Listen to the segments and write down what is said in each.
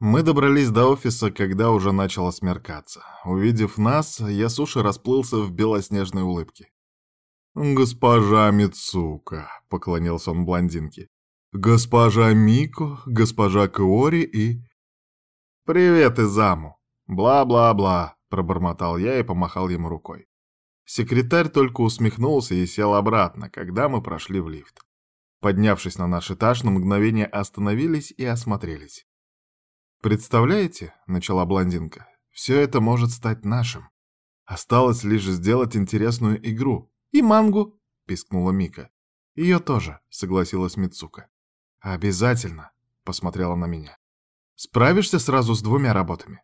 Мы добрались до офиса, когда уже начало смеркаться. Увидев нас, я суши расплылся в белоснежной улыбке. «Госпожа Мицука», — поклонился он блондинке. «Госпожа Мико, госпожа Киори и...» «Привет, Изаму!» «Бла-бла-бла», — пробормотал я и помахал ему рукой. Секретарь только усмехнулся и сел обратно, когда мы прошли в лифт. Поднявшись на наш этаж, на мгновение остановились и осмотрелись. «Представляете?» — начала блондинка. «Все это может стать нашим. Осталось лишь сделать интересную игру. И мангу!» — пискнула Мика. «Ее тоже», — согласилась Мицука. «Обязательно», — посмотрела на меня. «Справишься сразу с двумя работами?»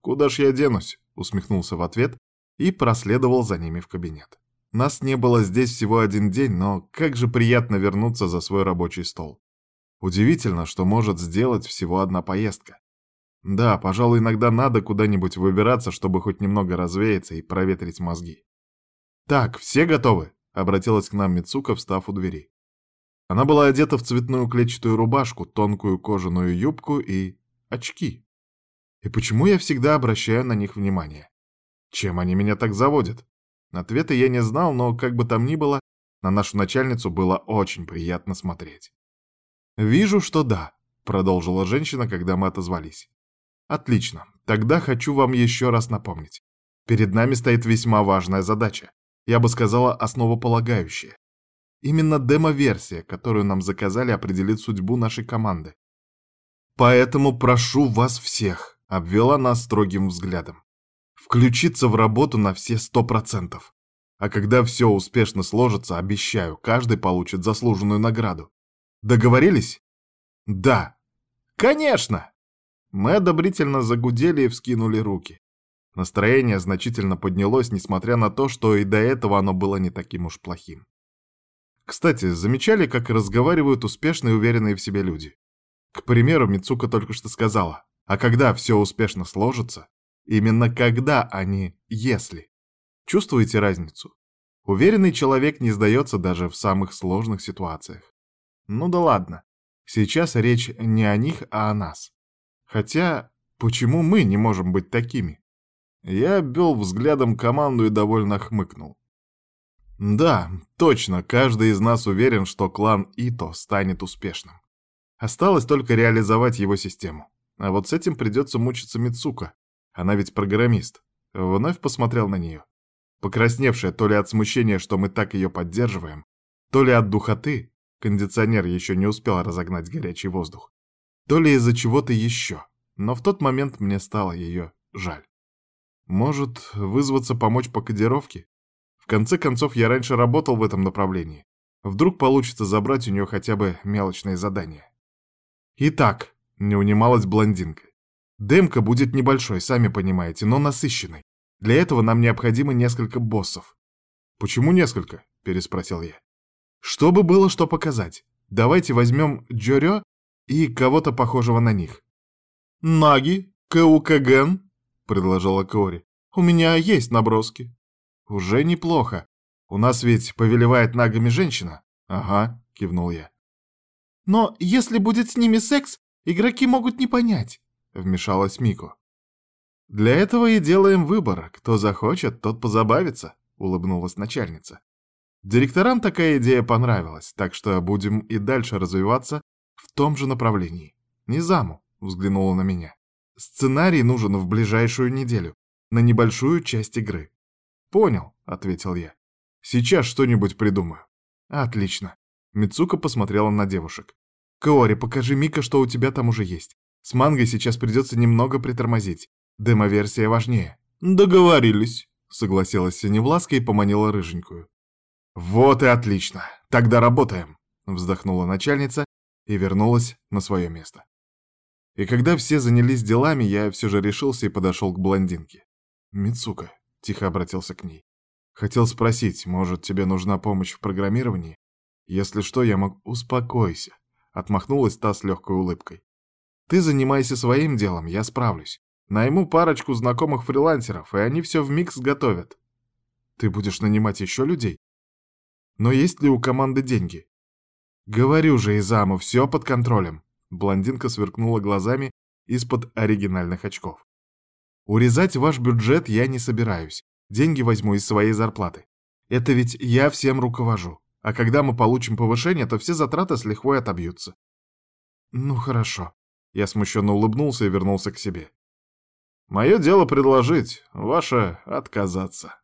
«Куда ж я денусь?» — усмехнулся в ответ и проследовал за ними в кабинет. Нас не было здесь всего один день, но как же приятно вернуться за свой рабочий стол. Удивительно, что может сделать всего одна поездка. Да, пожалуй, иногда надо куда-нибудь выбираться, чтобы хоть немного развеяться и проветрить мозги. «Так, все готовы?» — обратилась к нам Мицука, встав у двери. Она была одета в цветную клетчатую рубашку, тонкую кожаную юбку и очки. И почему я всегда обращаю на них внимание? Чем они меня так заводят? Ответа я не знал, но, как бы там ни было, на нашу начальницу было очень приятно смотреть. «Вижу, что да», — продолжила женщина, когда мы отозвались. «Отлично. Тогда хочу вам еще раз напомнить. Перед нами стоит весьма важная задача. Я бы сказала, основополагающая. Именно демо-версия, которую нам заказали, определит судьбу нашей команды. Поэтому прошу вас всех, обвела нас строгим взглядом, включиться в работу на все сто процентов. А когда все успешно сложится, обещаю, каждый получит заслуженную награду. Договорились? Да. Конечно! Мы одобрительно загудели и вскинули руки. Настроение значительно поднялось, несмотря на то, что и до этого оно было не таким уж плохим. Кстати, замечали, как разговаривают успешные и уверенные в себе люди? К примеру, Мицука только что сказала, а когда все успешно сложится, именно когда, а не если. Чувствуете разницу? Уверенный человек не сдается даже в самых сложных ситуациях. Ну да ладно. Сейчас речь не о них, а о нас. Хотя, почему мы не можем быть такими? Я обвел взглядом команду и довольно хмыкнул. Да, точно, каждый из нас уверен, что клан Ито станет успешным. Осталось только реализовать его систему. А вот с этим придется мучиться Мицука. Она ведь программист. Вновь посмотрел на нее. Покрасневшая то ли от смущения, что мы так ее поддерживаем, то ли от духоты, Кондиционер еще не успел разогнать горячий воздух. То ли из-за чего-то еще. Но в тот момент мне стало ее жаль. Может, вызваться помочь по кодировке? В конце концов, я раньше работал в этом направлении. Вдруг получится забрать у нее хотя бы мелочные задания. Итак, не унималась блондинка. Демка будет небольшой, сами понимаете, но насыщенной. Для этого нам необходимо несколько боссов. «Почему несколько?» — переспросил я. Чтобы было что показать. Давайте возьмем Джорё и кого-то похожего на них. «Наги, Кэукаген», — предложила Кори. «У меня есть наброски». «Уже неплохо. У нас ведь повелевает нагами женщина». «Ага», — кивнул я. «Но если будет с ними секс, игроки могут не понять», — вмешалась Мико. «Для этого и делаем выбор. Кто захочет, тот позабавится», — улыбнулась начальница. Директорам такая идея понравилась, так что будем и дальше развиваться в том же направлении. Низаму взглянула на меня. Сценарий нужен в ближайшую неделю, на небольшую часть игры. Понял, ответил я. Сейчас что-нибудь придумаю. Отлично. Мицука посмотрела на девушек. Каори, покажи Мика, что у тебя там уже есть. С мангой сейчас придется немного притормозить. Демо-версия важнее. Договорились, согласилась Синевласка и поманила рыженькую. «Вот и отлично. Тогда работаем», — вздохнула начальница и вернулась на свое место. И когда все занялись делами, я все же решился и подошел к блондинке. «Мицука», — тихо обратился к ней. «Хотел спросить, может, тебе нужна помощь в программировании? Если что, я мог...» «Успокойся», — отмахнулась та с легкой улыбкой. «Ты занимайся своим делом, я справлюсь. Найму парочку знакомых фрилансеров, и они все вмиг сготовят». «Ты будешь нанимать еще людей?» Но есть ли у команды деньги? Говорю же, Изаму, все под контролем. Блондинка сверкнула глазами из-под оригинальных очков. «Урезать ваш бюджет я не собираюсь. Деньги возьму из своей зарплаты. Это ведь я всем руковожу. А когда мы получим повышение, то все затраты с лихвой отобьются». «Ну хорошо». Я смущенно улыбнулся и вернулся к себе. «Мое дело предложить, ваше — отказаться».